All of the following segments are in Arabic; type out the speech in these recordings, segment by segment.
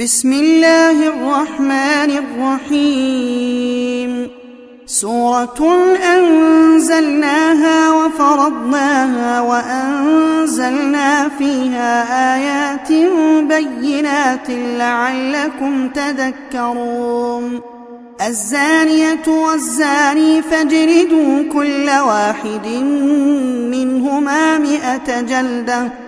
بسم الله الرحمن الرحيم. سورة أنزلناها وفرضناها وأنزلنا فيها آيات بينات لعلكم تذكرون. الزانية والزاني فاجردوا كل واحد منهما مئة جلدة.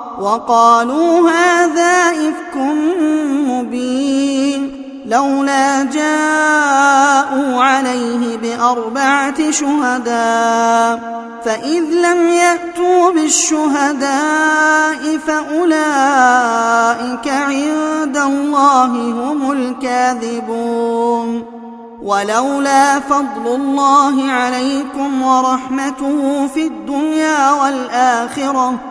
وقالوا هذا إفك مبين لولا جاءوا عليه بأربعة شهداء فإذ لم يأتوا بالشهداء فأولئك عند الله هم الكاذبون ولولا فضل الله عليكم ورحمته في الدنيا والآخرة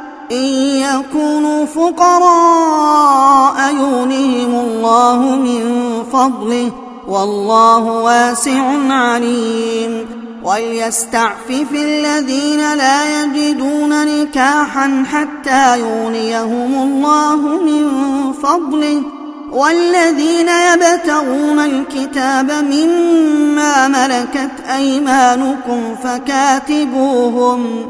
إن يكونوا فقراء يغنهم الله من فضله والله واسع عليم. وليستعفف الذين لا يجدون نكاحا حتى يغنيهم الله من فضله. والذين يبتغون الكتاب مما ملكت أيمانكم فكاتبوهم.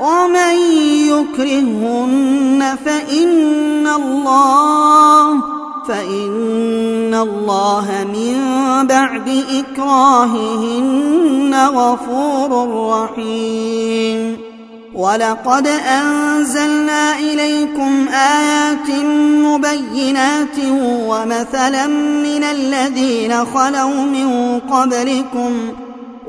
ومن يكرهن فإن الله فإن الله من بعد إكراههن غفور رحيم. ولقد أنزلنا إليكم آيات مبينات ومثلا من الذين خلوا من قبلكم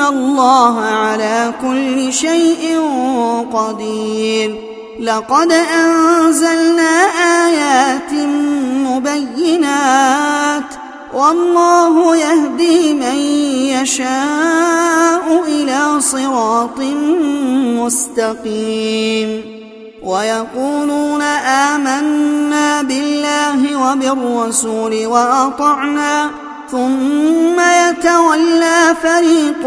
الله على كل شيء قدير لقد أنزلنا آيات مبينات والله يهدي من يشاء إلى صراط مستقيم ويقولون آمنا بالله وبالرسول وأطعنا ثم يتولى فريق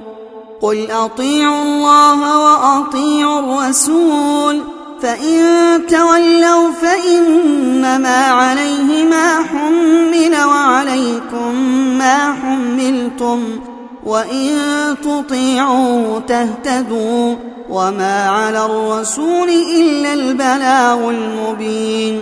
قل أطيعوا الله وأطيعوا الرسول فإن تولوا فإنما عليه ما حمل وعليكم ما حملتم وإن تطيعوا تهتدوا وما على الرسول إلا البلاغ المبين.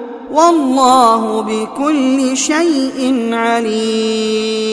والله بكل شيء عليم.